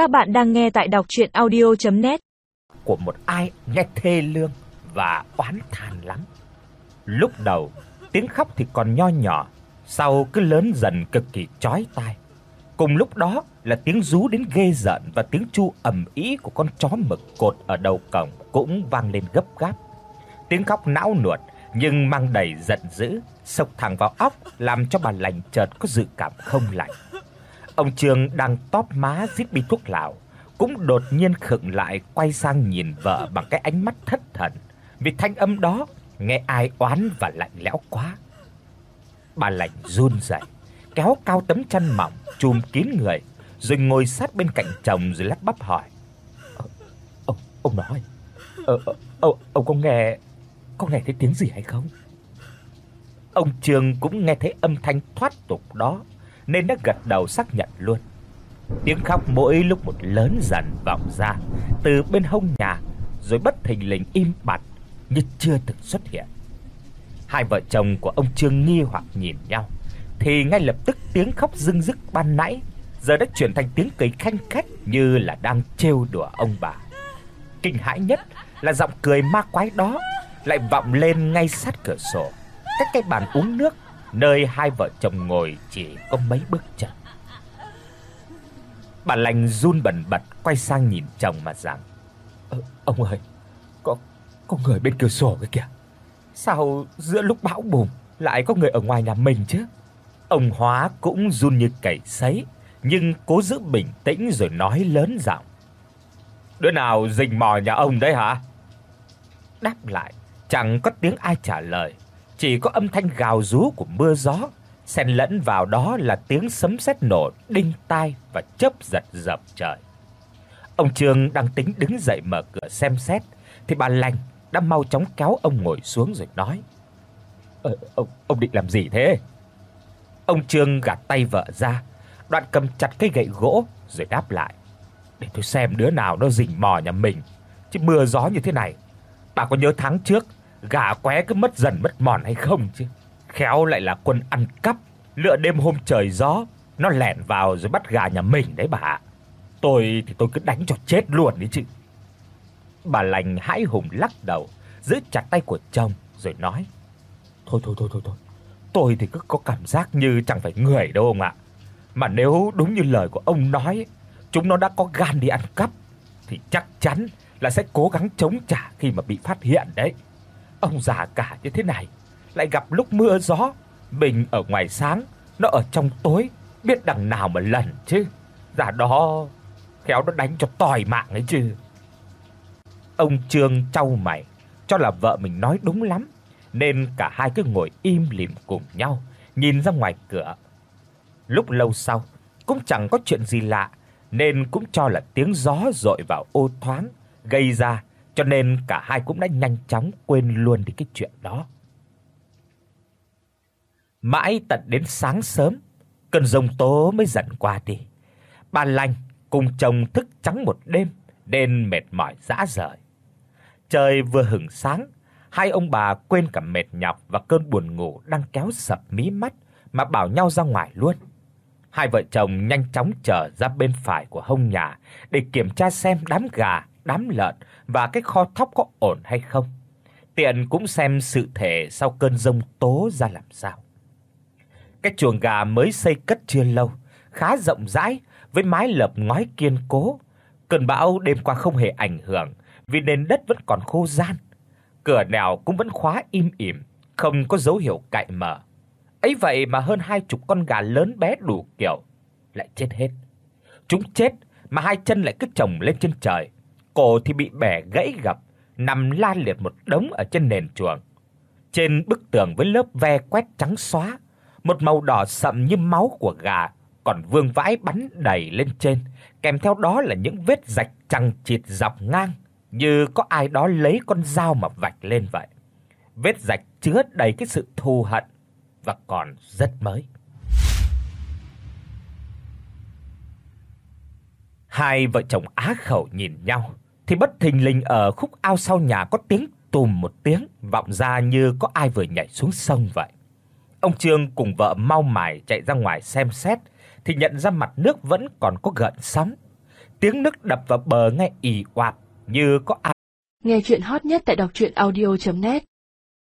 Các bạn đang nghe tại đọc audio net Của một ai nghe thê lương và oán than lắm. Lúc đầu, tiếng khóc thì còn nho nhỏ, sau cứ lớn dần cực kỳ chói tai. Cùng lúc đó là tiếng rú đến ghê rợn và tiếng chu ầm ĩ của con chó mực cột ở đầu cổng cũng vang lên gấp gáp. Tiếng khóc não nuột nhưng mang đầy giận dữ, sộc thẳng vào óc làm cho bà lành chợt có dự cảm không lành. Ông Trương đang tóp má rít bi thuốc lào, cũng đột nhiên khựng lại quay sang nhìn vợ bằng cái ánh mắt thất thần, vì thanh âm đó nghe ai oán và lạnh lẽo quá. Bà lạnh run rẩy, kéo cao tấm chăn mỏng trùm kín người, rồi ngồi sát bên cạnh chồng rồi lắp bắp hỏi: "Ông ông nói, ờ, ờ ông ông có nghe có nghe thấy tiếng gì hay không?" Ông Trương cũng nghe thấy âm thanh thoát tục đó, nên đã gật đầu xác nhận luôn. Tiếng khóc mỗi lúc một lớn dần vọng ra từ bên hông nhà, rồi bất thình lình im bặt như chưa từng xuất hiện. Hai vợ chồng của ông Trương nghi hoặc nhìn nhau, thì ngay lập tức tiếng khóc rưng rức ban nãy giờ đã chuyển thành tiếng cười khanh khách như là đang trêu đùa ông bà. Kinh hãi nhất là giọng cười ma quái đó lại vọng lên ngay sát cửa sổ, cách cái bàn uống nước nơi hai vợ chồng ngồi chỉ có mấy bước chân. Bà lành run bần bật quay sang nhìn chồng mà rằng: "Ờ, ông ơi, có có người bên cửa sổ kia kìa. Sao giữa lúc bão bùng lại có người ở ngoài nhà mình chứ?" Ông Hóa cũng run như cầy sấy, nhưng cố giữ bình tĩnh rồi nói lớn giọng: "Đứa nào rình mò nhà ông đấy hả?" Đáp lại, chẳng có tiếng ai trả lời, chỉ có âm thanh gào rú của mưa gió, xen lẫn vào đó là tiếng sấm sét nổ đinh tai và chớp giật dập trời. Ông Trương đang tính đứng dậy mở cửa xem xét thì bà Lành đã mau chóng kéo ông ngồi xuống rồi nói: "Ờ ông ông định làm gì thế?" Ông Trương gạt tay vợ ra, đoạn cầm chặt cây gậy gỗ rồi đáp lại: "Để tôi xem đứa nào nó rình mò nhà mình, chứ mưa gió như thế này, bà có nhớ tháng trước gà qué cứ mất dần mất mòn hay không chứ? Khéo lại là quân ăn cắp, lựa đêm hôm trời gió, nó lẻn vào rồi bắt gà nhà mình đấy bà. Tôi thì tôi cứ đánh cho chết luôn đấy chứ." Bà lành hãi hùng lắc đầu, giữ chặt tay của chồng rồi nói: "Thôi thôi thôi thôi thôi, tôi thì cứ có cảm giác như chẳng phải người đâu ông ạ. Mà nếu đúng như lời của ông nói, chúng nó đã có gan đi ăn cắp thì chắc chắn là sẽ cố gắng chống trả khi mà bị phát hiện đấy. Ông già cả như thế này, lại gặp lúc mưa gió, mình ở ngoài sáng, nó ở trong tối, biết đằng nào mà lần chứ. Giả đó khéo nó đánh cho tỏi mạng ấy chứ. Ông Trương chau mày, cho là vợ mình nói đúng lắm, nên cả hai cứ ngồi im lìm cùng nhau, nhìn ra ngoài cửa. Lúc lâu sau, cũng chẳng có chuyện gì lạ, nên cũng cho là tiếng gió dội vào ô thoáng gây ra, cho nên cả hai cũng đã nhanh chóng quên luôn đi cái chuyện đó. Mãi tận đến sáng sớm, cơn giông tố mới dần qua đi. Bà Lành cùng chồng thức trắng một đêm nên mệt mỏi rã rời. Trời vừa hửng sáng, hai ông bà quên cả mệt nhọc và cơn buồn ngủ đang kéo sập mí mắt mà bảo nhau ra ngoài luôn. Hai vợ chồng nhanh chóng trở ra bên phải của hông nhà để kiểm tra xem đám gà, đám lợn và cái kho thóc có ổn hay không. Tiện cũng xem sự thể sau cơn rông tố ra làm sao. Cái chuồng gà mới xây cất chưa lâu, khá rộng rãi với mái lợp ngói kiên cố. Cơn bão đêm qua không hề ảnh hưởng vì nền đất vẫn còn khô gian Cửa nẻo cũng vẫn khóa im ỉm, không có dấu hiệu cạy mở. Ấy vậy mà hơn hai chục con gà lớn bé đủ kiểu lại chết hết. Chúng chết mà hai chân lại cứ chồng lên trên trời, cổ thì bị bẻ gãy gập, nằm la liệt một đống ở trên nền chuồng. Trên bức tường với lớp ve quét trắng xóa, một màu đỏ sậm như máu của gà còn vương vãi bắn đầy lên trên, kèm theo đó là những vết rạch chằng chịt dọc ngang, như có ai đó lấy con dao mà vạch lên vậy. Vết rạch chứa đầy cái sự thù hận và còn rất mới. Hai vợ chồng á khẩu nhìn nhau thì bất thình lình ở khúc ao sau nhà có tiếng tùm một tiếng, vọng ra như có ai vừa nhảy xuống sông vậy. Ông Trương cùng vợ mau mải chạy ra ngoài xem xét, thì nhận ra mặt nước vẫn còn có gợn sóng. tiếng nước đập vào bờ nghe ì oạp, như có ai. Nghe truyện hot nhất tại doctruyenaudio.net